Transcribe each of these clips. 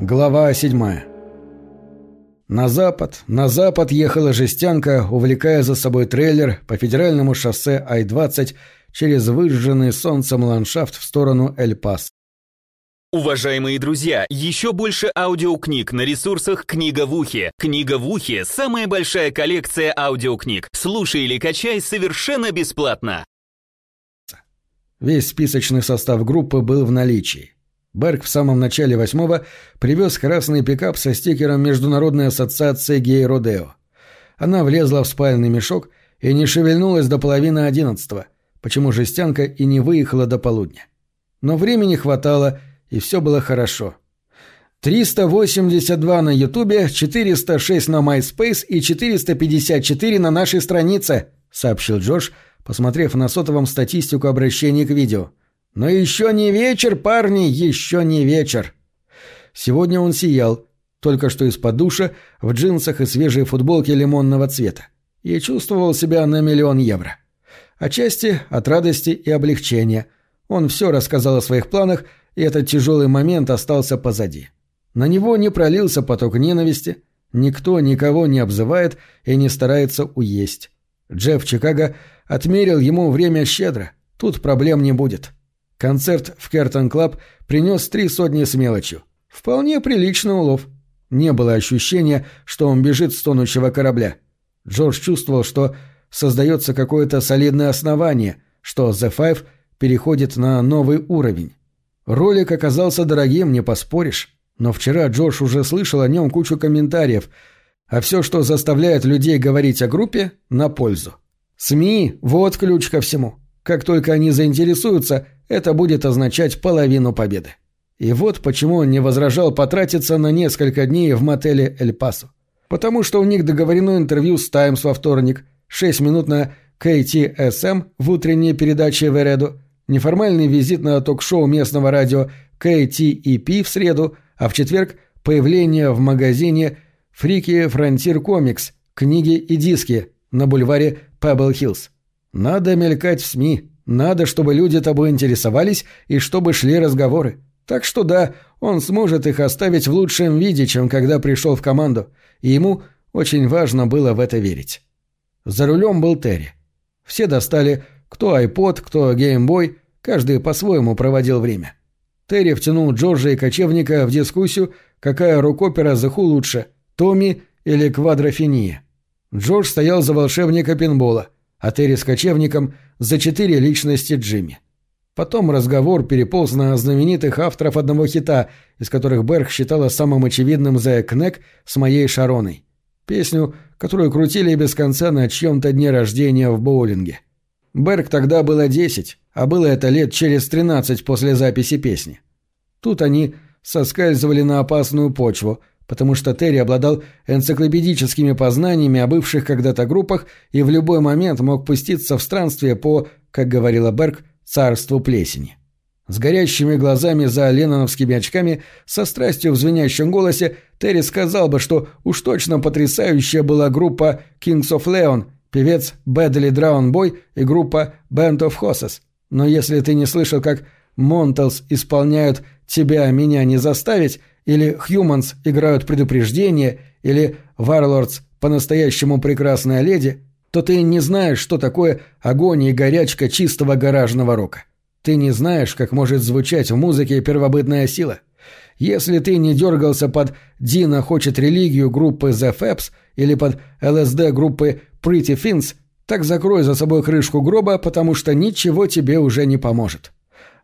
Глава 7 На запад, на запад ехала жестянка, увлекая за собой трейлер по федеральному шоссе Ай-20 через выжженный солнцем ландшафт в сторону Эль-Пас. Уважаемые друзья, еще больше аудиокниг на ресурсах «Книга в ухе». «Книга в ухе» — самая большая коллекция аудиокниг. Слушай или качай совершенно бесплатно. Весь списочный состав группы был в наличии. Берг в самом начале восьмого привез красный пикап со стикером Международной ассоциации гей-родео. Она влезла в спальный мешок и не шевельнулась до половины одиннадцатого, почему жестянка и не выехала до полудня. Но времени хватало, и все было хорошо. 382 на Ютубе, 406 на MySpace и 454 на нашей странице, сообщил Джордж, посмотрев на сотовом статистику обращений к видео. Но еще не вечер, парни, еще не вечер. Сегодня он сиял, только что из-под душа, в джинсах и свежей футболке лимонного цвета, и чувствовал себя на миллион евро. Отчасти от радости и облегчения. Он все рассказал о своих планах, и этот тяжелый момент остался позади. На него не пролился поток ненависти, никто никого не обзывает и не старается уесть. Джефф Чикаго отмерил ему время щедро, тут проблем не будет. — Концерт в Кертон Клаб принес три сотни с мелочью. Вполне приличный улов. Не было ощущения, что он бежит с тонущего корабля. Джордж чувствовал, что создается какое-то солидное основание, что The Five переходит на новый уровень. Ролик оказался дорогим, не поспоришь. Но вчера Джордж уже слышал о нем кучу комментариев, а все, что заставляет людей говорить о группе, на пользу. СМИ – вот ключ ко всему. Как только они заинтересуются – это будет означать половину победы. И вот почему он не возражал потратиться на несколько дней в мотеле «Эль Пасо». Потому что у них договорено интервью с «Таймс» во вторник, 6 минут на KTSM в утренней передаче в Эреду, неформальный визит на ток-шоу местного радио KTEP в среду, а в четверг – появление в магазине «Фрики Фронтир Комикс» книги и диски на бульваре Пебл Хиллз. Надо мелькать в СМИ, надо, чтобы люди тобой интересовались и чтобы шли разговоры. Так что да, он сможет их оставить в лучшем виде, чем когда пришел в команду, и ему очень важно было в это верить. За рулем был Терри. Все достали кто iPod, кто Game каждый по-своему проводил время. Терри втянул Джорджа и кочевника в дискуссию, какая рок-опера заху лучше, Томми или Квадрофения. Джордж стоял за волшебника пинбола – а Терри с кочевником за четыре личности Джимми. Потом разговор переполз на знаменитых авторов одного хита, из которых Берг считала самым очевидным «The Кнек» с моей Шароной. Песню, которую крутили без конца на чьем-то дне рождения в боулинге. Берг тогда было десять, а было это лет через тринадцать после записи песни. Тут они соскальзывали на опасную почву – потому что Терри обладал энциклопедическими познаниями о бывших когда-то группах и в любой момент мог пуститься в странствие по, как говорила Берг, царству плесени. С горящими глазами за ленноновскими очками, со страстью в звенящем голосе, Терри сказал бы, что уж точно потрясающая была группа Kings of Leon, певец Бэдли Драунбой и группа Band of Horses. Но если ты не слышал, как Монтелс исполняют «Тебя, меня не заставить», или Humans играют предупреждение, или Warlords по-настоящему прекрасная леди, то ты не знаешь, что такое огонь и горячка чистого гаражного рока. Ты не знаешь, как может звучать в музыке первобытная сила. Если ты не дергался под «Дина хочет религию» группы The Fabs или под ЛСД группы Pretty Fins, так закрой за собой крышку гроба, потому что ничего тебе уже не поможет.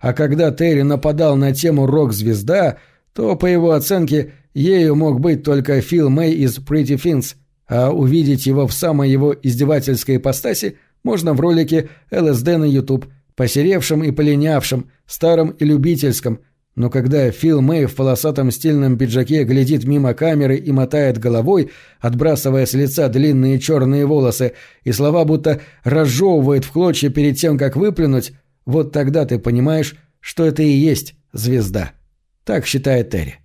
А когда Терри нападал на тему «Рок-звезда», то, по его оценке, ею мог быть только Фил Мэй из Pretty Things, а увидеть его в самой его издевательской ипостаси можно в ролике ЛСД на YouTube, посеревшем и полинявшем, старом и любительском, но когда Фил Мэй в полосатом стильном пиджаке глядит мимо камеры и мотает головой, отбрасывая с лица длинные черные волосы, и слова будто разжевывает в клочья перед тем, как выплюнуть, вот тогда ты понимаешь, что это и есть звезда. Так считает Терри.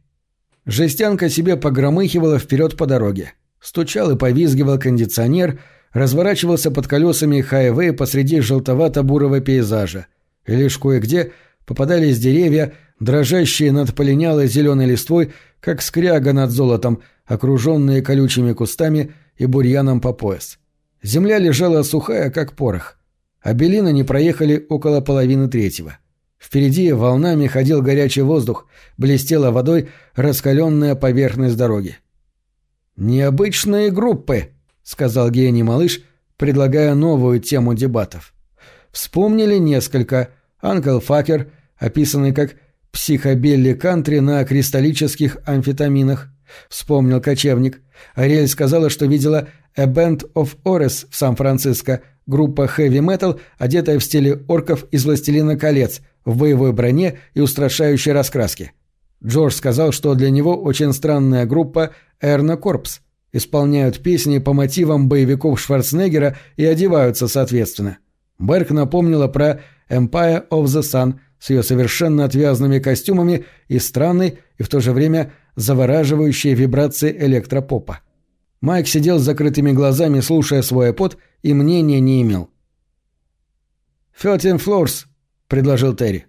Жестянка себе погромыхивала вперед по дороге. Стучал и повизгивал кондиционер, разворачивался под колесами хайвей посреди желтовато-бурого пейзажа. И лишь кое-где попадались деревья, дрожащие над полинялой зеленой листвой, как скряга над золотом, окруженные колючими кустами и бурьяном по пояс. Земля лежала сухая, как порох. А Белина не проехали около половины третьего. Впереди волнами ходил горячий воздух, блестела водой раскаленная поверхность дороги. «Необычные группы», — сказал гений малыш, предлагая новую тему дебатов. Вспомнили несколько. Анкл Факер, описанный как «психобелли кантри на кристаллических амфетаминах», вспомнил кочевник. Ариэль сказала, что видела «A Band of Ores» в Сан-Франциско, группа хэви-метал, одетая в стиле орков из «Властелина колец», в боевой броне и устрашающей раскраске. Джордж сказал, что для него очень странная группа «Эрна Корпс», исполняют песни по мотивам боевиков Шварценеггера и одеваются соответственно. Берг напомнила про «Empire of the Sun» с ее совершенно отвязанными костюмами и странной и в то же время завораживающей вибрации электропопа. Майк сидел с закрытыми глазами, слушая свой iPod, и мнения не имел. «Thirteen Floors», — предложил Терри.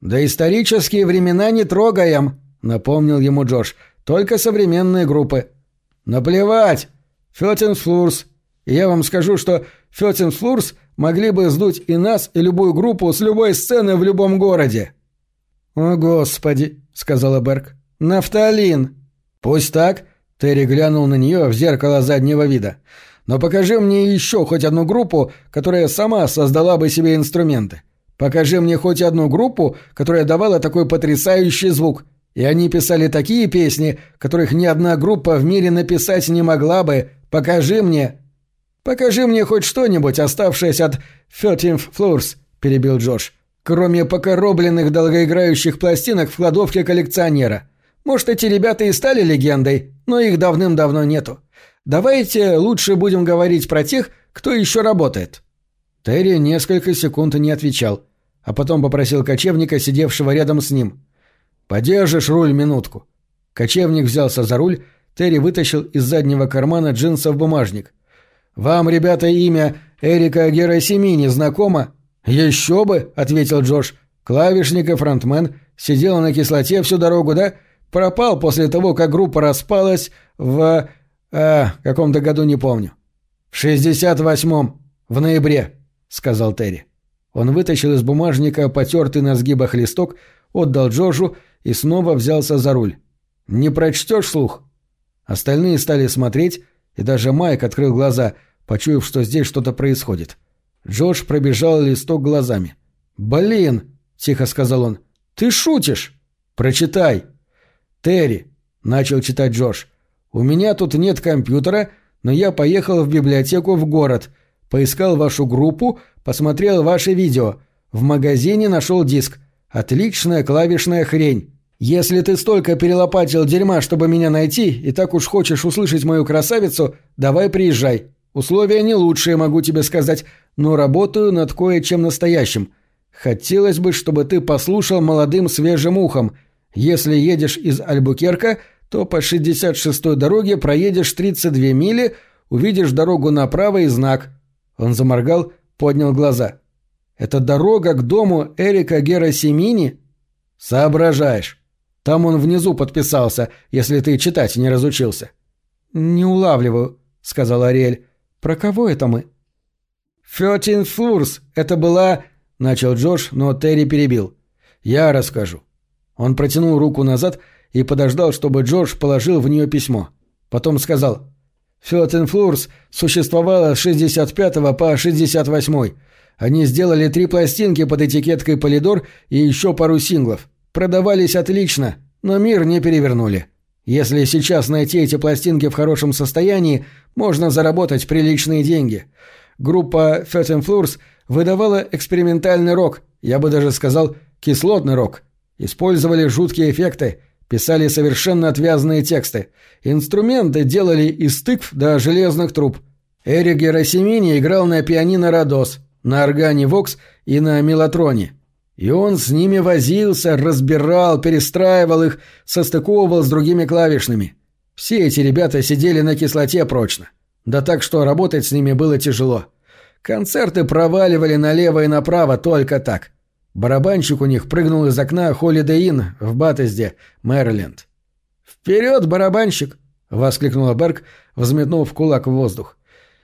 «Да исторические времена не трогаем», — напомнил ему Джош. «Только современные группы». «Наплевать! Floors. И я вам скажу, что Thirteen Floors могли бы сдуть и нас, и любую группу с любой сцены в любом городе». «О, Господи», — сказала Берг. «Нафталин!» «Пусть так», — Терри глянул на нее в зеркало заднего вида. «Но покажи мне еще хоть одну группу, которая сама создала бы себе инструменты. Покажи мне хоть одну группу, которая давала такой потрясающий звук. И они писали такие песни, которых ни одна группа в мире написать не могла бы. Покажи мне...» «Покажи мне хоть что-нибудь, оставшееся от Thirteenth Floors», — перебил Джош. «Кроме покоробленных долгоиграющих пластинок в кладовке коллекционера. Может, эти ребята и стали легендой, но их давным-давно нету. Давайте лучше будем говорить про тех, кто еще работает». Терри несколько секунд не отвечал, а потом попросил кочевника, сидевшего рядом с ним. «Подержишь руль минутку». Кочевник взялся за руль, Терри вытащил из заднего кармана джинсов бумажник. «Вам, ребята, имя Эрика Герасимини знакомо?» «Еще бы», — ответил Джош. «Клавишник и фронтмен. Сидел на кислоте всю дорогу, да? Пропал после того, как группа распалась в... А, каком-то году не помню. В шестьдесят восьмом, в ноябре, сказал Терри. Он вытащил из бумажника потертый на сгибах листок, отдал Джорджу и снова взялся за руль. «Не прочтешь слух?» Остальные стали смотреть, и даже Майк открыл глаза, почуяв, что здесь что-то происходит. Джордж пробежал листок глазами. «Блин!» — тихо сказал он. «Ты шутишь?» «Прочитай!» «Терри», — начал читать Джош, — «у меня тут нет компьютера, но я поехал в библиотеку в город, поискал вашу группу, посмотрел ваши видео. В магазине нашел диск. Отличная клавишная хрень. Если ты столько перелопатил дерьма, чтобы меня найти, и так уж хочешь услышать мою красавицу, давай приезжай. Условия не лучшие, могу тебе сказать, но работаю над кое-чем настоящим. Хотелось бы, чтобы ты послушал молодым свежим ухом — если едешь из Альбукерка, то по 66-й дороге проедешь 32 мили, увидишь дорогу направо и знак. Он заморгал, поднял глаза. Это дорога к дому Эрика Герасимини? Соображаешь. Там он внизу подписался, если ты читать не разучился. Не улавливаю, сказал Ариэль. Про кого это мы? Фётин Фурс, это была... Начал Джош, но Терри перебил. Я расскажу. Он протянул руку назад и подождал, чтобы Джордж положил в нее письмо. Потом сказал «Фёттенфлурс существовало с 65 по 68 Они сделали три пластинки под этикеткой «Полидор» и еще пару синглов. Продавались отлично, но мир не перевернули. Если сейчас найти эти пластинки в хорошем состоянии, можно заработать приличные деньги. Группа Фёттенфлурс выдавала экспериментальный рок, я бы даже сказал кислотный рок – Использовали жуткие эффекты, писали совершенно отвязные тексты. Инструменты делали из тыкв до железных труб. Эрик Герасимини играл на пианино «Родос», на органе «Вокс» и на «Мелатроне». И он с ними возился, разбирал, перестраивал их, состыковывал с другими клавишными. Все эти ребята сидели на кислоте прочно. Да так, что работать с ними было тяжело. Концерты проваливали налево и направо только так. Барабанщик у них прыгнул из окна Holiday Inn в Баттезде, Мэриленд. «Вперед, барабанщик!» — воскликнула Берг, взметнув кулак в воздух.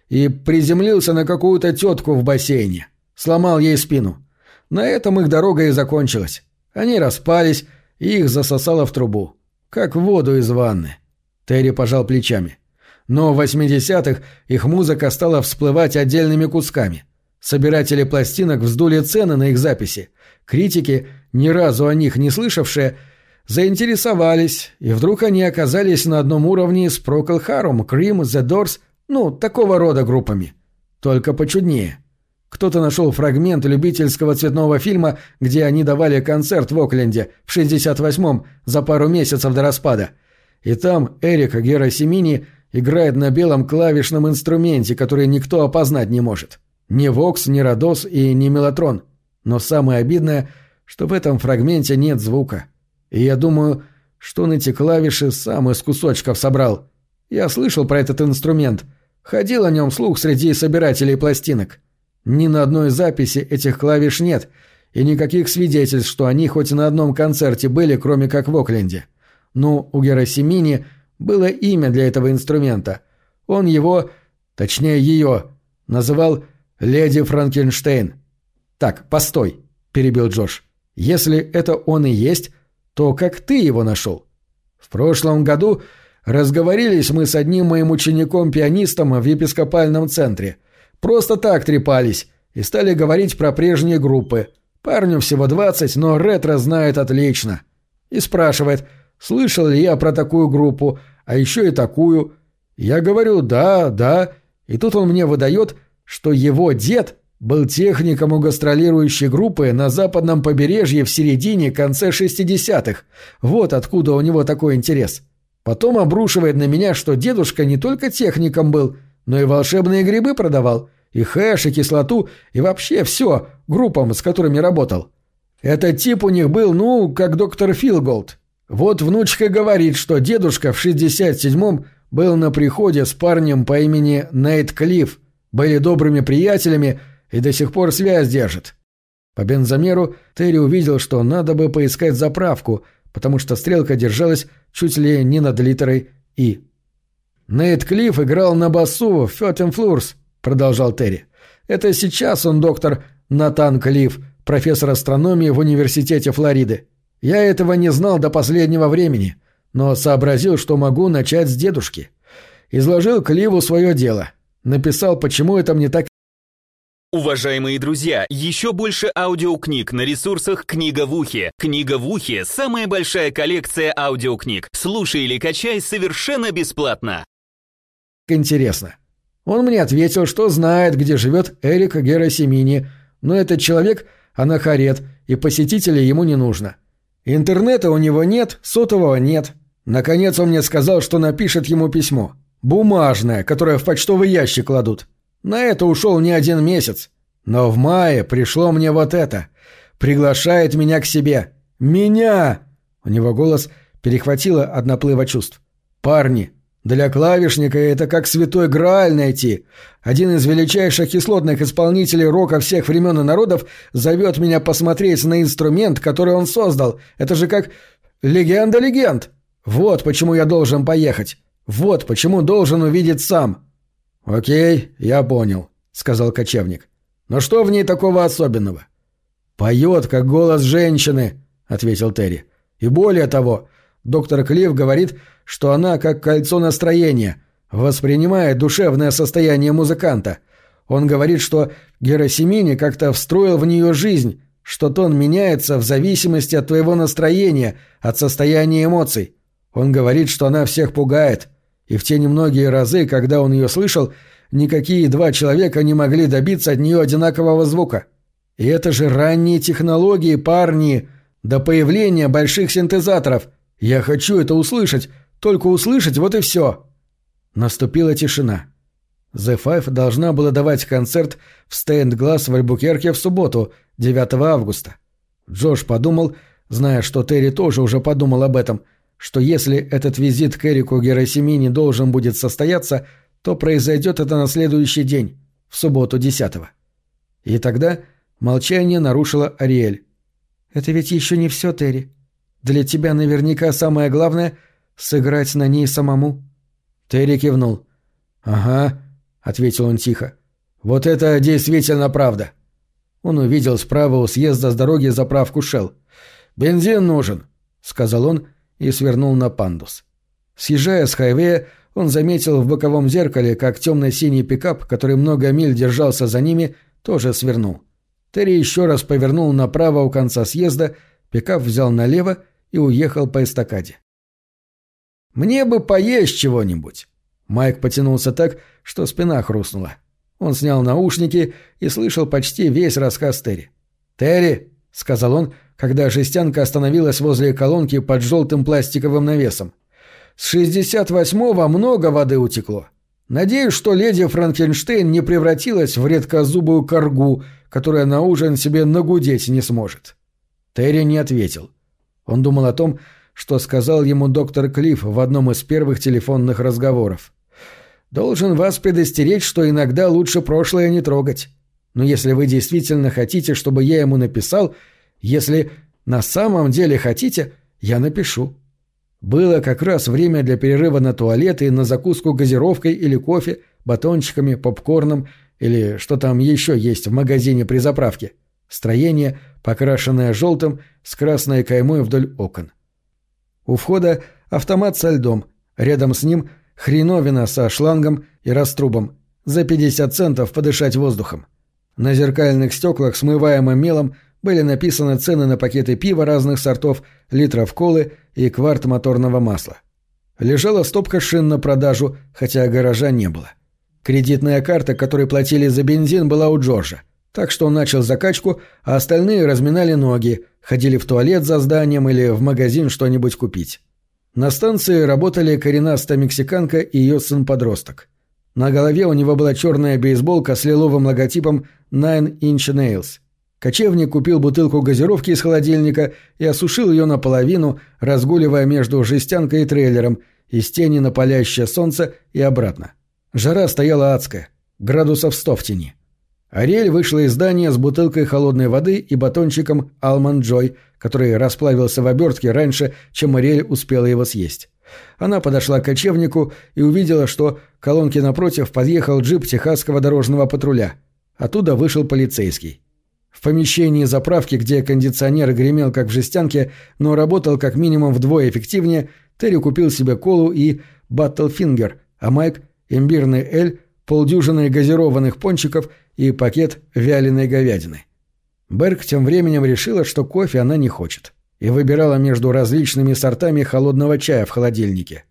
И приземлился на какую-то тетку в бассейне. Сломал ей спину. На этом их дорога и закончилась. Они распались, и их засосало в трубу. Как воду из ванны. Терри пожал плечами. Но в 80-х их музыка стала всплывать отдельными кусками. Собиратели пластинок вздули цены на их записи. Критики, ни разу о них не слышавшие, заинтересовались, и вдруг они оказались на одном уровне с Procol Harum, Cream, The Doors, ну, такого рода группами. Только почуднее. Кто-то нашел фрагмент любительского цветного фильма, где они давали концерт в Окленде в 68-м за пару месяцев до распада. И там Эрик Герасимини играет на белом клавишном инструменте, который никто опознать не может. Ни Вокс, ни Родос и ни Мелатрон. Но самое обидное, что в этом фрагменте нет звука. И я думаю, что он эти клавиши сам из кусочков собрал. Я слышал про этот инструмент. Ходил о нем слух среди собирателей пластинок. Ни на одной записи этих клавиш нет, и никаких свидетельств, что они хоть на одном концерте были, кроме как в Окленде. Но у Герасимини было имя для этого инструмента. Он его, точнее ее, называл «Леди Франкенштейн». «Так, постой», — перебил Джош. «Если это он и есть, то как ты его нашел?» «В прошлом году разговорились мы с одним моим учеником-пианистом в епископальном центре. Просто так трепались и стали говорить про прежние группы. Парню всего двадцать, но ретро знает отлично. И спрашивает, слышал ли я про такую группу, а еще и такую. Я говорю «да, да», и тут он мне выдает, что его дед был техником у гастролирующей группы на западном побережье в середине-конце 60-х. Вот откуда у него такой интерес. Потом обрушивает на меня, что дедушка не только техником был, но и волшебные грибы продавал, и хэш, и кислоту, и вообще все группам, с которыми работал. Этот тип у них был, ну, как доктор Филголд. Вот внучка говорит, что дедушка в 67-м был на приходе с парнем по имени Нейт Клифф, были добрыми приятелями и до сих пор связь держат. По бензомеру Терри увидел, что надо бы поискать заправку, потому что стрелка держалась чуть ли не над литерой «И». «Нейт Клифф играл на басу в Фётен Флурс», — продолжал Терри. «Это сейчас он доктор Натан Клифф, профессор астрономии в Университете Флориды. Я этого не знал до последнего времени, но сообразил, что могу начать с дедушки. Изложил Кливу свое дело. Написал, почему это мне так Уважаемые друзья, еще больше аудиокниг на ресурсах «Книга в ухе». «Книга в ухе» — самая большая коллекция аудиокниг. Слушай или качай совершенно бесплатно интересно. Он мне ответил, что знает, где живет Эрик Герасимини, но этот человек – анахарет, и посетителей ему не нужно. Интернета у него нет, сотового нет. Наконец он мне сказал, что напишет ему письмо. Бумажное, которое в почтовый ящик кладут. На это ушел не один месяц. Но в мае пришло мне вот это. Приглашает меня к себе. Меня! У него голос перехватило от наплыва чувств. Парни, для клавишника это как святой Грааль найти. Один из величайших кислотных исполнителей рока всех времен и народов зовет меня посмотреть на инструмент, который он создал. Это же как легенда легенд. Вот почему я должен поехать. Вот почему должен увидеть сам. Окей, я понял, сказал кочевник. Но что в ней такого особенного? Поет, как голос женщины, ответил Терри. И более того, доктор Клифф говорит, что она как кольцо настроения, воспринимает душевное состояние музыканта. Он говорит, что Герасимини как-то встроил в нее жизнь, что тон меняется в зависимости от твоего настроения, от состояния эмоций. Он говорит, что она всех пугает. И в те немногие разы, когда он ее слышал, никакие два человека не могли добиться от нее одинакового звука. И это же ранние технологии, парни, до появления больших синтезаторов. Я хочу это услышать, только услышать, вот и все. Наступила тишина. The Five должна была давать концерт в Стейнд-Глаз в Альбукерке в субботу, 9 августа. Джош подумал, зная, что Терри тоже уже подумал об этом, что если этот визит к Эрику Герасимини должен будет состояться, то произойдет это на следующий день, в субботу 10 -го. И тогда молчание нарушила Ариэль. «Это ведь еще не все, Терри. Для тебя наверняка самое главное — сыграть на ней самому?» Терри кивнул. «Ага», — ответил он тихо. «Вот это действительно правда». Он увидел справа у съезда с дороги заправку «Шелл». «Бензин нужен», — сказал он и свернул на пандус. Съезжая с хайвея, он заметил в боковом зеркале, как темно-синий пикап, который много миль держался за ними, тоже свернул. Терри еще раз повернул направо у конца съезда, пикап взял налево и уехал по эстакаде. «Мне бы поесть чего-нибудь!» Майк потянулся так, что спина хрустнула. Он снял наушники и слышал почти весь рассказ Терри. «Терри!» — сказал он, когда жестянка остановилась возле колонки под желтым пластиковым навесом. «С 68-го много воды утекло. Надеюсь, что леди Франкенштейн не превратилась в редкозубую коргу, которая на ужин себе нагудеть не сможет». Терри не ответил. Он думал о том, что сказал ему доктор Клифф в одном из первых телефонных разговоров. «Должен вас предостеречь, что иногда лучше прошлое не трогать. Но если вы действительно хотите, чтобы я ему написал, если на самом деле хотите, я напишу». Было как раз время для перерыва на туалет и на закуску газировкой или кофе, батончиками, попкорном или что там еще есть в магазине при заправке. Строение, покрашенное желтым, с красной каймой вдоль окон. У входа автомат со льдом, рядом с ним хреновина со шлангом и раструбом. За 50 центов подышать воздухом. На зеркальных стеклах, смываемым мелом, были написаны цены на пакеты пива разных сортов, литров колы и кварт моторного масла. Лежала стопка шин на продажу, хотя гаража не было. Кредитная карта, которой платили за бензин, была у Джорджа. Так что он начал закачку, а остальные разминали ноги, ходили в туалет за зданием или в магазин что-нибудь купить. На станции работали коренастая мексиканка и ее сын-подросток. На голове у него была черная бейсболка с лиловым логотипом Nine Inch Nails. Кочевник купил бутылку газировки из холодильника и осушил ее наполовину, разгуливая между жестянкой и трейлером, из тени на палящее солнце и обратно. Жара стояла адская, градусов сто в тени. Ариэль вышла из здания с бутылкой холодной воды и батончиком Алман Джой, который расплавился в обертке раньше, чем Ариэль успела его съесть. Она подошла к кочевнику и увидела, что к колонке напротив подъехал джип техасского дорожного патруля. Оттуда вышел полицейский. В помещении заправки, где кондиционер гремел как в жестянке, но работал как минимум вдвое эффективнее, Терри купил себе колу и «Баттлфингер», а Майк – имбирный эль, полдюжины газированных пончиков и пакет вяленой говядины. Берг тем временем решила, что кофе она не хочет, и выбирала между различными сортами холодного чая в холодильнике.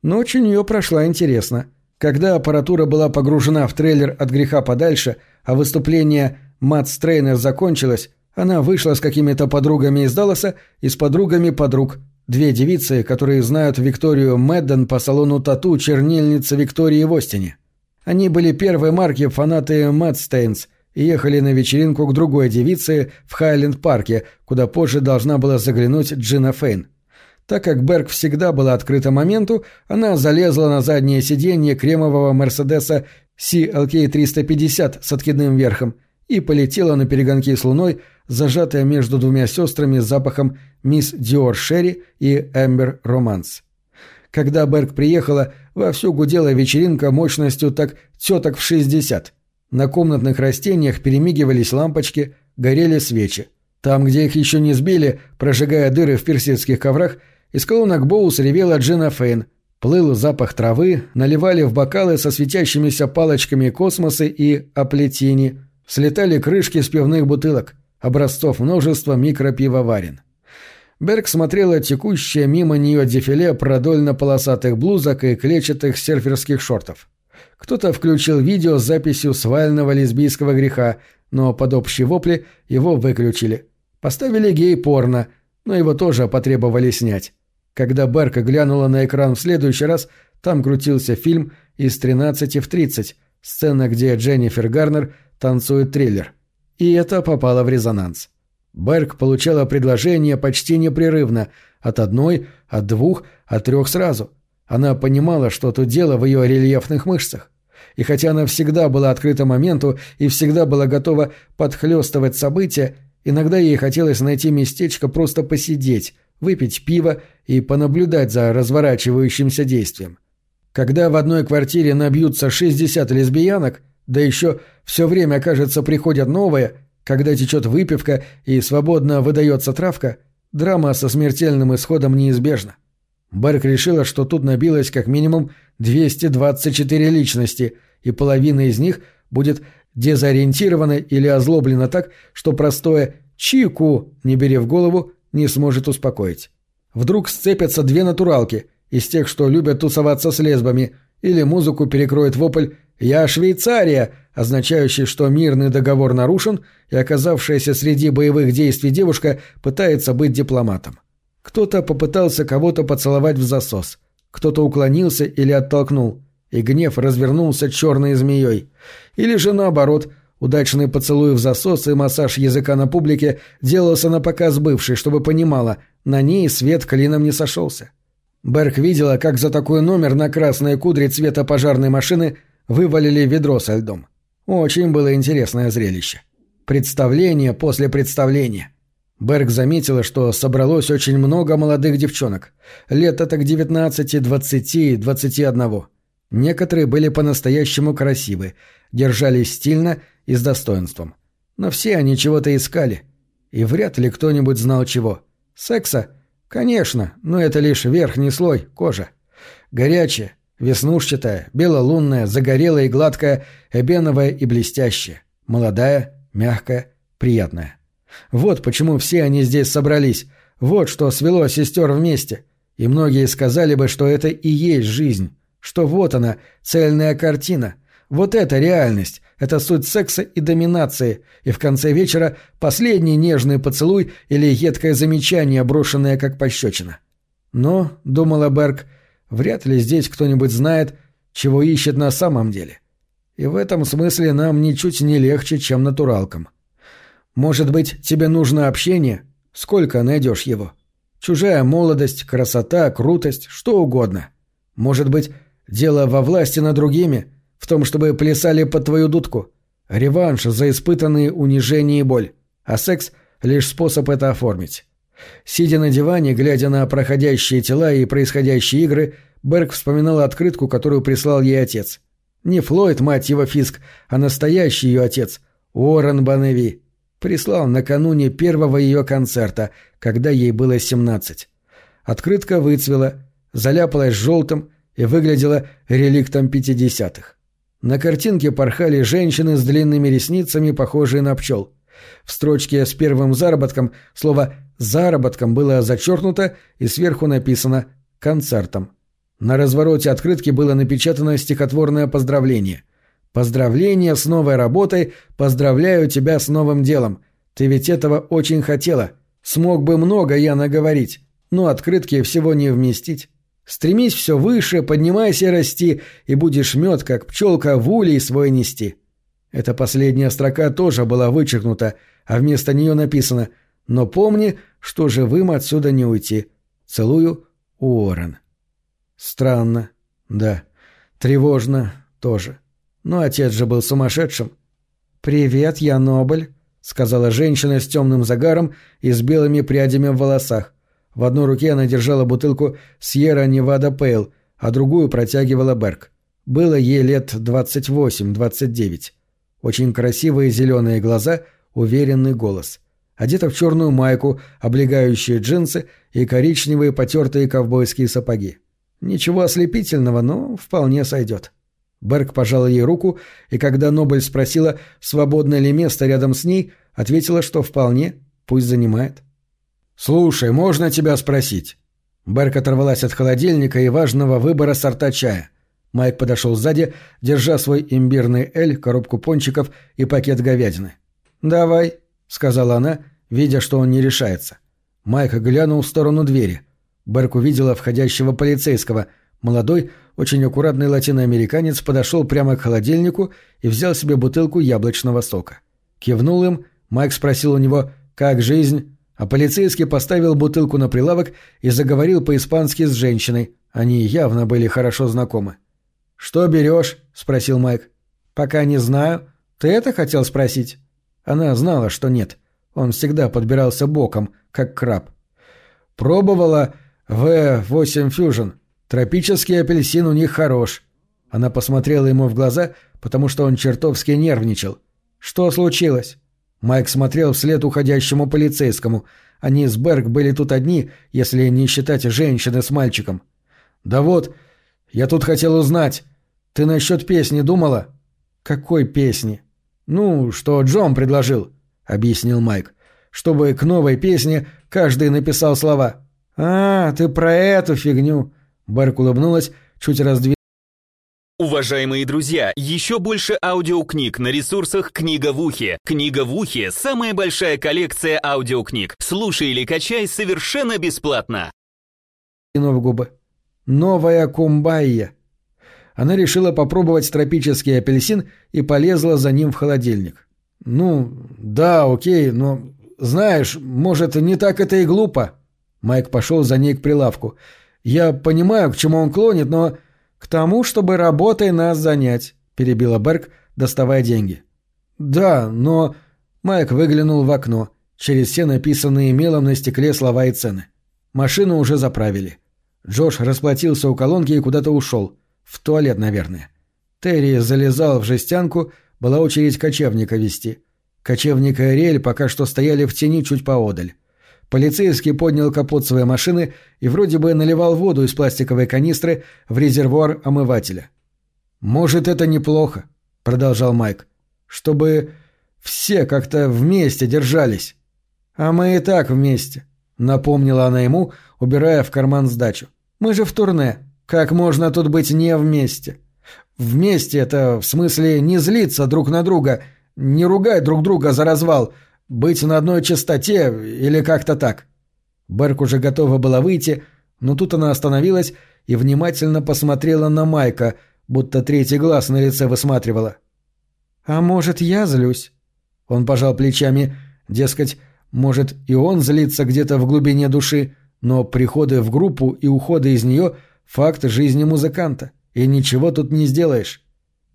Ночь у нее прошла интересно. Когда аппаратура была погружена в трейлер от греха подальше, а выступление Мат Стрейнер закончилась, она вышла с какими-то подругами из Далласа и с подругами подруг. Две девицы, которые знают Викторию Мэдден по салону тату чернильницы Виктории в Остине. Они были первой марки фанаты Мэтстейнс и ехали на вечеринку к другой девице в Хайленд-парке, куда позже должна была заглянуть Джина Фейн. Так как Берг всегда была открыта моменту, она залезла на заднее сиденье кремового Мерседеса CLK-350 с откидным верхом и полетела на перегонки с луной, зажатая между двумя сестрами с запахом мисс Диор Шерри и Эмбер Романс. Когда Берг приехала, вовсю гудела вечеринка мощностью так теток в 60. На комнатных растениях перемигивались лампочки, горели свечи. Там, где их еще не сбили, прожигая дыры в персидских коврах, из колонок Боус ревела Джина Фейн. Плыл запах травы, наливали в бокалы со светящимися палочками космосы и аплетини – Слетали крышки с пивных бутылок, образцов множества микропивоварен. Берг смотрела текущее мимо нее дефиле продольно-полосатых блузок и клетчатых серферских шортов. Кто-то включил видео с записью свального лесбийского греха, но под общие вопли его выключили. Поставили гей-порно, но его тоже потребовали снять. Когда Берка глянула на экран в следующий раз, там крутился фильм из 13 в 30, сцена, где Дженнифер Гарнер танцует триллер. И это попало в резонанс. Берг получала предложения почти непрерывно, от одной, от двух, от трех сразу. Она понимала, что тут дело в ее рельефных мышцах. И хотя она всегда была открыта моменту и всегда была готова подхлестывать события, иногда ей хотелось найти местечко просто посидеть, выпить пиво и понаблюдать за разворачивающимся действием. Когда в одной квартире набьются 60 лесбиянок, да еще все время, кажется, приходят новые, когда течет выпивка и свободно выдается травка, драма со смертельным исходом неизбежна. Берг решила, что тут набилось как минимум 224 личности, и половина из них будет дезориентирована или озлоблена так, что простое «чику», не бери в голову, не сможет успокоить. Вдруг сцепятся две натуралки, из тех, что любят тусоваться с лесбами, или музыку перекроет вопль «Я Швейцария», означающий, что мирный договор нарушен, и оказавшаяся среди боевых действий девушка пытается быть дипломатом. Кто-то попытался кого-то поцеловать в засос, кто-то уклонился или оттолкнул, и гнев развернулся черной змеей. Или же наоборот, удачный поцелуй в засос и массаж языка на публике делался на показ бывшей, чтобы понимала, на ней свет клином не сошелся. Берг видела, как за такой номер на красные кудри цвета пожарной машины вывалили ведро со льдом. Очень было интересное зрелище. Представление после представления. Берг заметила, что собралось очень много молодых девчонок. Лет так 19, 20, 21. Некоторые были по-настоящему красивы, держались стильно и с достоинством. Но все они чего-то искали. И вряд ли кто-нибудь знал чего. Секса – Конечно, но это лишь верхний слой, кожа. Горячая, веснушчатая, белолунная, загорелая и гладкая, эбеновая и блестящая. Молодая, мягкая, приятная. Вот почему все они здесь собрались. Вот что свело сестер вместе. И многие сказали бы, что это и есть жизнь. Что вот она, цельная картина. Вот это реальность. Это суть секса и доминации, и в конце вечера последний нежный поцелуй или едкое замечание, брошенное как пощечина. Но, думала Берг, вряд ли здесь кто-нибудь знает, чего ищет на самом деле. И в этом смысле нам ничуть не легче, чем натуралкам. Может быть, тебе нужно общение? Сколько найдешь его? Чужая молодость, красота, крутость, что угодно. Может быть, дело во власти над другими — в том, чтобы плясали под твою дудку. Реванш за испытанные унижения и боль. А секс — лишь способ это оформить. Сидя на диване, глядя на проходящие тела и происходящие игры, Берг вспоминал открытку, которую прислал ей отец. Не Флойд, мать его Фиск, а настоящий ее отец, Уоррен Баневи. Прислал накануне первого ее концерта, когда ей было 17. Открытка выцвела, заляпалась желтым и выглядела реликтом пятидесятых. На картинке порхали женщины с длинными ресницами, похожие на пчел. В строчке с первым заработком слово «заработком» было зачеркнуто и сверху написано «концертом». На развороте открытки было напечатано стихотворное поздравление. «Поздравление с новой работой, поздравляю тебя с новым делом. Ты ведь этого очень хотела. Смог бы много я наговорить, но открытки всего не вместить». Стремись все выше, поднимайся и расти, и будешь мед, как пчелка, в улей свой нести. Эта последняя строка тоже была вычеркнута, а вместо нее написано «Но помни, что живым отсюда не уйти. Целую, Уоррен». Странно, да. Тревожно тоже. Но отец же был сумасшедшим. «Привет, я Нобль», — сказала женщина с темным загаром и с белыми прядями в волосах. В одной руке она держала бутылку Сьерра Невада Пейл, а другую протягивала Берг. Было ей лет 28-29. Очень красивые зеленые глаза, уверенный голос. Одета в черную майку, облегающие джинсы и коричневые потертые ковбойские сапоги. Ничего ослепительного, но вполне сойдет. Берг пожал ей руку, и когда Нобель спросила, свободно ли место рядом с ней, ответила, что вполне, пусть занимает. «Слушай, можно тебя спросить?» Берк оторвалась от холодильника и важного выбора сорта чая. Майк подошел сзади, держа свой имбирный эль, коробку пончиков и пакет говядины. «Давай», — сказала она, видя, что он не решается. Майк глянул в сторону двери. Берк увидела входящего полицейского. Молодой, очень аккуратный латиноамериканец подошел прямо к холодильнику и взял себе бутылку яблочного сока. Кивнул им, Майк спросил у него «Как жизнь?» а полицейский поставил бутылку на прилавок и заговорил по-испански с женщиной. Они явно были хорошо знакомы. «Что берешь?» — спросил Майк. «Пока не знаю. Ты это хотел спросить?» Она знала, что нет. Он всегда подбирался боком, как краб. Пробовала В8 Fusion. Тропический апельсин у них хорош. Она посмотрела ему в глаза, потому что он чертовски нервничал. Что случилось? Майк смотрел вслед уходящему полицейскому. Они с Берг были тут одни, если не считать женщины с мальчиком. «Да вот, я тут хотел узнать. Ты насчет песни думала?» «Какой песни?» «Ну, что Джон предложил», — объяснил Майк. «Чтобы к новой песне каждый написал слова». «А, ты про эту фигню!» Берг улыбнулась, чуть раздвинула. Уважаемые друзья, еще больше аудиокниг на ресурсах «Книга в ухе». «Книга в ухе» — самая большая коллекция аудиокниг. Слушай или качай совершенно бесплатно. в губы. «Новая кумбайя». Она решила попробовать тропический апельсин и полезла за ним в холодильник. «Ну, да, окей, но, знаешь, может, не так это и глупо». Майк пошел за ней к прилавку. «Я понимаю, к чему он клонит, но...» «К тому, чтобы работой нас занять», — перебила Берг, доставая деньги. «Да, но...» Майк выглянул в окно, через все написанные мелом на стекле слова и цены. Машину уже заправили. Джош расплатился у колонки и куда-то ушел. В туалет, наверное. Терри залезал в жестянку, была очередь кочевника вести. Кочевник и Ариэль пока что стояли в тени чуть поодаль. Полицейский поднял капот своей машины и вроде бы наливал воду из пластиковой канистры в резервуар омывателя. «Может, это неплохо», — продолжал Майк, — «чтобы все как-то вместе держались». «А мы и так вместе», — напомнила она ему, убирая в карман сдачу. «Мы же в турне. Как можно тут быть не вместе?» «Вместе — это в смысле не злиться друг на друга, не ругать друг друга за развал, быть на одной частоте или как-то так. Берк уже готова была выйти, но тут она остановилась и внимательно посмотрела на Майка, будто третий глаз на лице высматривала. «А может, я злюсь?» Он пожал плечами, дескать, может, и он злится где-то в глубине души, но приходы в группу и уходы из нее — факт жизни музыканта, и ничего тут не сделаешь.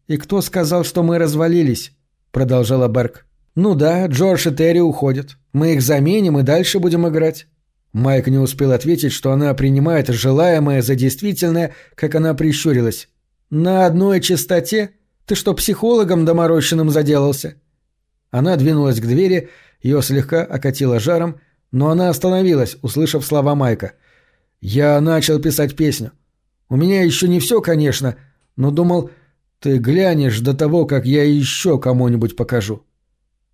«И кто сказал, что мы развалились?» — продолжала Берк. «Ну да, Джордж и Терри уходят. Мы их заменим и дальше будем играть». Майк не успел ответить, что она принимает желаемое за действительное, как она прищурилась. «На одной частоте? Ты что, психологом доморощенным заделался?» Она двинулась к двери, ее слегка окатило жаром, но она остановилась, услышав слова Майка. «Я начал писать песню. У меня еще не все, конечно, но думал, ты глянешь до того, как я еще кому-нибудь покажу».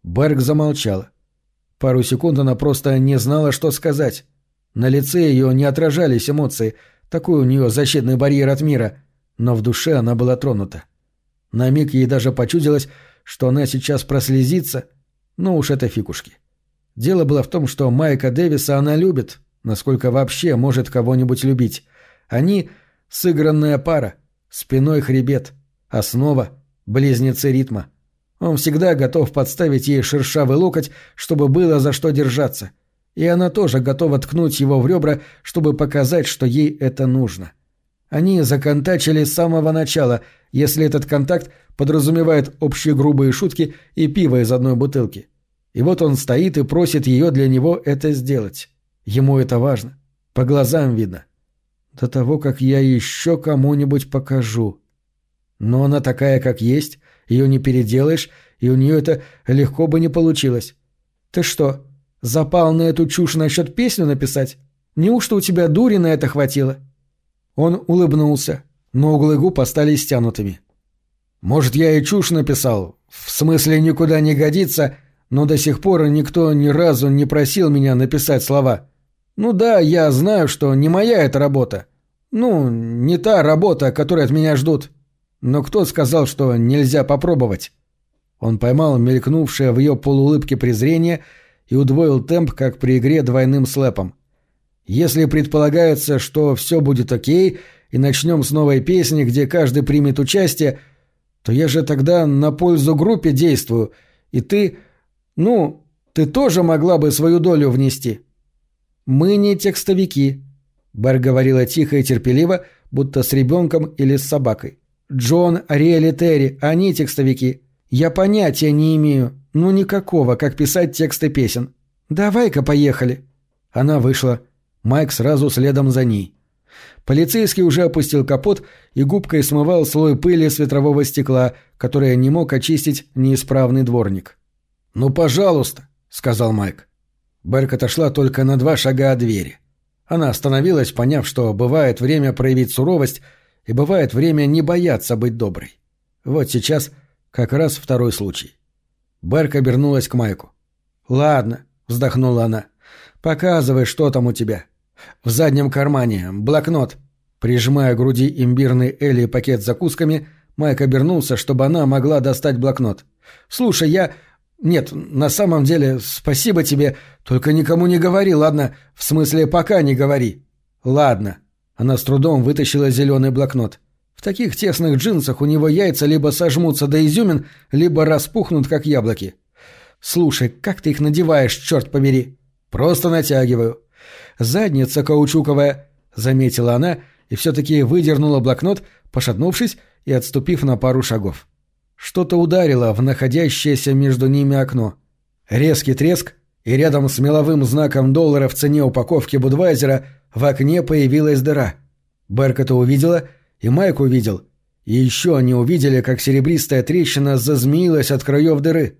Берг замолчала. Пару секунд она просто не знала, что сказать. На лице ее не отражались эмоции, такой у нее защитный барьер от мира, но в душе она была тронута. На миг ей даже почудилось, что она сейчас прослезится, но уж это фикушки. Дело было в том, что Майка Дэвиса она любит, насколько вообще может кого-нибудь любить. Они — сыгранная пара, спиной хребет, основа, близнецы ритма. Он всегда готов подставить ей шершавый локоть, чтобы было за что держаться. И она тоже готова ткнуть его в ребра, чтобы показать, что ей это нужно. Они законтачили с самого начала, если этот контакт подразумевает общие грубые шутки и пиво из одной бутылки. И вот он стоит и просит ее для него это сделать. Ему это важно. По глазам видно. До того, как я еще кому-нибудь покажу. Но она такая, как есть, ее не переделаешь, и у нее это легко бы не получилось. Ты что, запал на эту чушь насчет песню написать? Неужто у тебя дури на это хватило?» Он улыбнулся, но углы губ остались стянутыми. «Может, я и чушь написал, в смысле никуда не годится, но до сих пор никто ни разу не просил меня написать слова. Ну да, я знаю, что не моя эта работа. Ну, не та работа, которую от меня ждут. Но кто сказал, что нельзя попробовать? Он поймал мелькнувшее в ее полуулыбке презрение и удвоил темп, как при игре двойным слэпом. Если предполагается, что все будет окей, и начнем с новой песни, где каждый примет участие, то я же тогда на пользу группе действую, и ты... Ну, ты тоже могла бы свою долю внести. Мы не текстовики, — Бар говорила тихо и терпеливо, будто с ребенком или с собакой. Джон, Ариэль и Терри, они текстовики. Я понятия не имею, ну никакого, как писать тексты песен. Давай-ка поехали. Она вышла. Майк сразу следом за ней. Полицейский уже опустил капот и губкой смывал слой пыли с ветрового стекла, которое не мог очистить неисправный дворник. «Ну, пожалуйста», — сказал Майк. Берк отошла только на два шага от двери. Она остановилась, поняв, что бывает время проявить суровость и бывает время не бояться быть доброй. Вот сейчас как раз второй случай. Берк обернулась к Майку. «Ладно», — вздохнула она. «Показывай, что там у тебя». В заднем кармане. Блокнот. Прижимая к груди имбирный Элли пакет с закусками, Майк обернулся, чтобы она могла достать блокнот. «Слушай, я... Нет, на самом деле, спасибо тебе. Только никому не говори, ладно? В смысле, пока не говори». «Ладно». Она с трудом вытащила зеленый блокнот. В таких тесных джинсах у него яйца либо сожмутся до изюмин, либо распухнут, как яблоки. «Слушай, как ты их надеваешь, черт побери?» «Просто натягиваю. Задница каучуковая», — заметила она и все-таки выдернула блокнот, пошатнувшись и отступив на пару шагов. Что-то ударило в находящееся между ними окно. Резкий треск, и рядом с меловым знаком доллара в цене упаковки Будвайзера в окне появилась дыра. Берк это увидела, и Майк увидел. И еще они увидели, как серебристая трещина зазмеилась от краев дыры.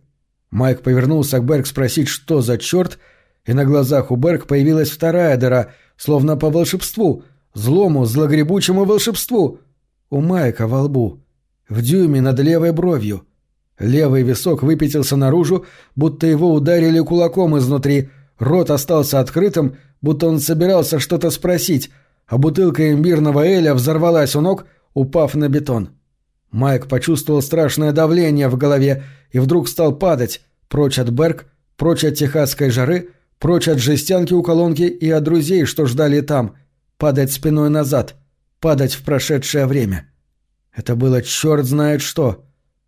Майк повернулся к Берк спросить, что за черт, — и на глазах у Берг появилась вторая дыра, словно по волшебству, злому, злогребучему волшебству. У Майка во лбу, в дюйме над левой бровью. Левый висок выпятился наружу, будто его ударили кулаком изнутри, рот остался открытым, будто он собирался что-то спросить, а бутылка имбирного эля взорвалась у ног, упав на бетон. Майк почувствовал страшное давление в голове и вдруг стал падать, прочь от Берг, прочь от техасской жары, Прочь от жестянки у колонки и от друзей, что ждали там. Падать спиной назад. Падать в прошедшее время. Это было черт знает что.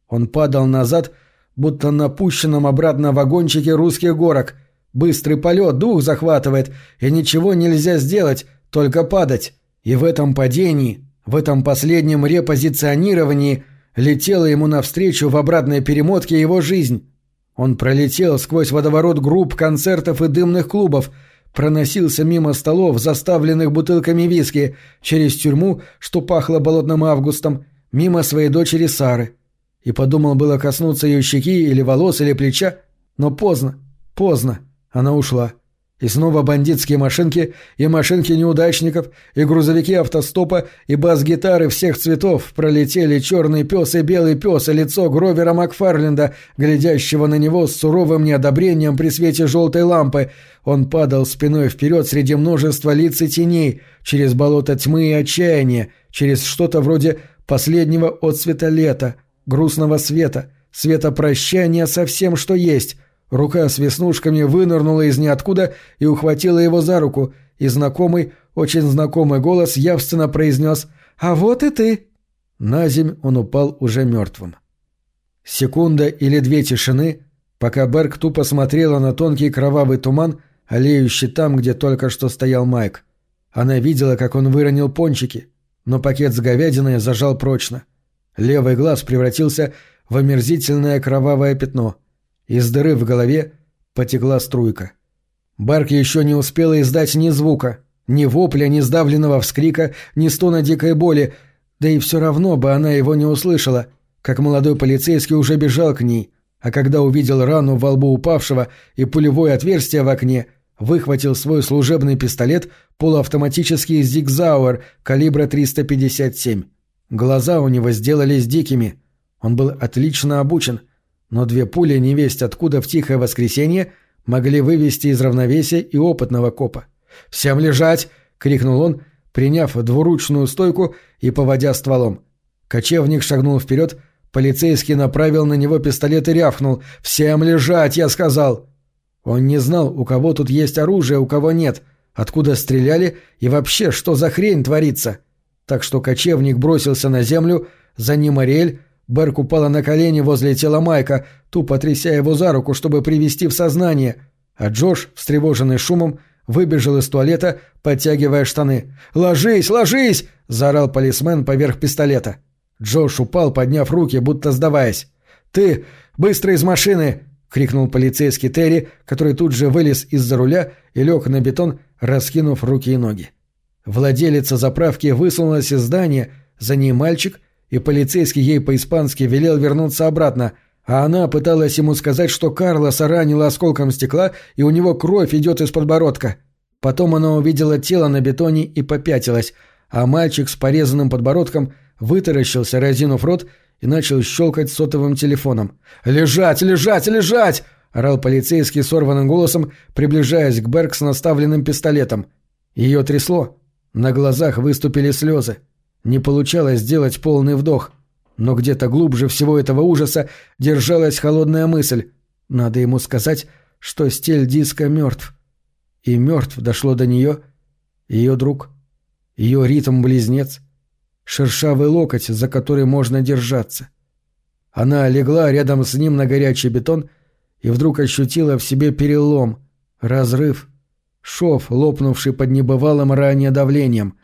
Он падал назад, будто на пущенном обратно вагончике русских горок. Быстрый полет, дух захватывает, и ничего нельзя сделать, только падать. И в этом падении, в этом последнем репозиционировании летела ему навстречу в обратной перемотке его жизнь. Он пролетел сквозь водоворот групп, концертов и дымных клубов, проносился мимо столов, заставленных бутылками виски, через тюрьму, что пахло болотным августом, мимо своей дочери Сары. И подумал было коснуться ее щеки или волос или плеча, но поздно, поздно, она ушла. И снова бандитские машинки, и машинки неудачников, и грузовики автостопа, и бас-гитары всех цветов пролетели черный пес и белый пес, и лицо Гровера Макфарленда, глядящего на него с суровым неодобрением при свете желтой лампы. Он падал спиной вперед среди множества лиц и теней, через болото тьмы и отчаяния, через что-то вроде последнего отцвета лета, грустного света, света прощания со всем, что есть, Рука с веснушками вынырнула из ниоткуда и ухватила его за руку, и знакомый, очень знакомый голос явственно произнес «А вот и ты!». На земь он упал уже мертвым. Секунда или две тишины, пока Берг тупо смотрела на тонкий кровавый туман, олеющий там, где только что стоял Майк. Она видела, как он выронил пончики, но пакет с говядиной зажал прочно. Левый глаз превратился в омерзительное кровавое пятно — из дыры в голове потекла струйка. Барк еще не успела издать ни звука, ни вопля, ни сдавленного вскрика, ни стона дикой боли, да и все равно бы она его не услышала, как молодой полицейский уже бежал к ней, а когда увидел рану во лбу упавшего и пулевое отверстие в окне, выхватил свой служебный пистолет полуавтоматический «Зигзауэр» калибра 357. Глаза у него сделались дикими. Он был отлично обучен — но две пули невесть откуда в тихое воскресенье могли вывести из равновесия и опытного копа. «Всем лежать!» — крикнул он, приняв двуручную стойку и поводя стволом. Кочевник шагнул вперед, полицейский направил на него пистолет и рявкнул. «Всем лежать!» — я сказал. Он не знал, у кого тут есть оружие, у кого нет, откуда стреляли и вообще, что за хрень творится. Так что кочевник бросился на землю, за ним Ариэль, Берк упала на колени возле тела Майка, тупо тряся его за руку, чтобы привести в сознание, а Джош, встревоженный шумом, выбежал из туалета, подтягивая штаны. «Ложись, ложись!» – заорал полисмен поверх пистолета. Джош упал, подняв руки, будто сдаваясь. «Ты! Быстро из машины!» — крикнул полицейский Терри, который тут же вылез из-за руля и лег на бетон, раскинув руки и ноги. Владелица заправки высунулась из здания, за ней мальчик, и полицейский ей по-испански велел вернуться обратно, а она пыталась ему сказать, что Карлоса ранила осколком стекла, и у него кровь идет из подбородка. Потом она увидела тело на бетоне и попятилась, а мальчик с порезанным подбородком вытаращился, разинув рот, и начал щелкать сотовым телефоном. «Лежать! Лежать! Лежать!» — орал полицейский сорванным голосом, приближаясь к Берг с наставленным пистолетом. Ее трясло. На глазах выступили слезы. Не получалось сделать полный вдох. Но где-то глубже всего этого ужаса держалась холодная мысль. Надо ему сказать, что стель диска мертв. И мертв дошло до нее ее друг, ее ритм-близнец, шершавый локоть, за который можно держаться. Она легла рядом с ним на горячий бетон и вдруг ощутила в себе перелом, разрыв, шов, лопнувший под небывалым ранее давлением.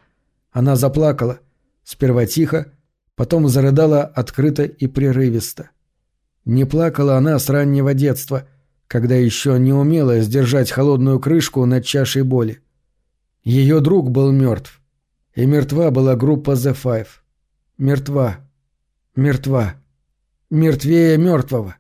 Она заплакала, сперва тихо, потом зарыдала открыто и прерывисто. Не плакала она с раннего детства, когда еще не умела сдержать холодную крышку над чашей боли. Ее друг был мертв. И мертва была группа The Five. Мертва. Мертва. Мертвее мертвого.